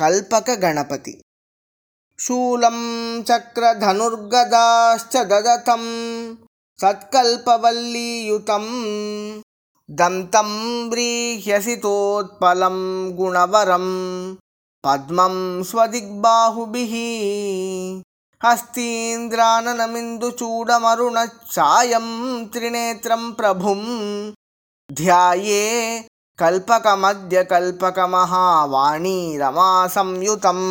कल्पकगणपति शूलं चक्रधनुर्गदाश्च ददतं सत्कल्पवल्लीयुतं दन्तं व्रीह्यसितोत्पलं गुणवरं पद्मं स्वदिग्बाहुभिः हस्तीन्द्राननमिन्दुचूडमरुणच्छायं त्रिनेत्रं प्रभुं ध्याये कल्पकमद्य कल्पकमहावाणी रमासंयुतम्